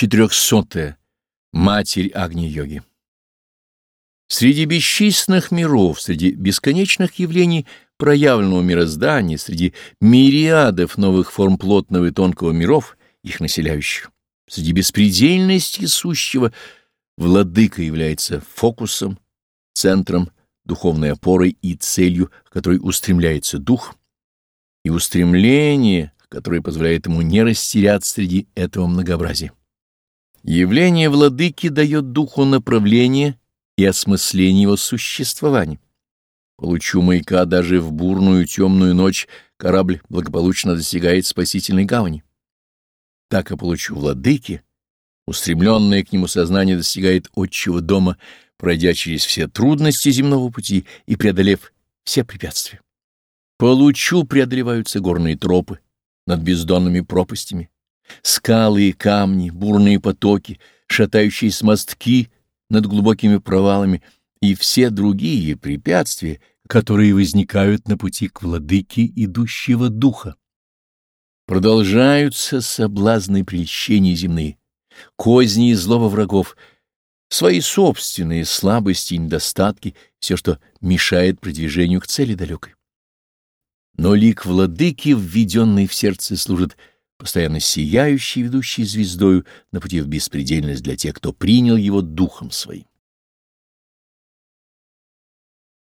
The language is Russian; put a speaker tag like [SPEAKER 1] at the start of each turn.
[SPEAKER 1] Четырехсотая. Матерь Агни-йоги. Среди бесчисленных миров, среди бесконечных явлений проявленного мироздания, среди мириадов новых форм плотного и тонкого миров, их населяющих, среди беспредельности сущего, владыка является фокусом, центром, духовной опорой и целью, к которой устремляется дух, и устремление, которое позволяет ему не растеряться среди этого многообразия. Явление владыки дает духу направление и осмысление его существования. Получу маяка даже в бурную темную ночь корабль благополучно достигает спасительной гавани. Так и получу владыки, устремленное к нему сознание достигает отчего дома, пройдя через все трудности земного пути и преодолев все препятствия. Получу преодолеваются горные тропы над бездонными пропастями, Скалы и камни, бурные потоки, шатающиеся мостки над глубокими провалами и все другие препятствия, которые возникают на пути к владыке идущего духа. Продолжаются соблазны прельщения земные, козни и злого врагов, свои собственные слабости и недостатки, все, что мешает продвижению к цели далекой. Но лик владыки, введенный в сердце, служит постоянно сияющий, ведущий звездою на пути в беспредельность для тех, кто принял его духом своим.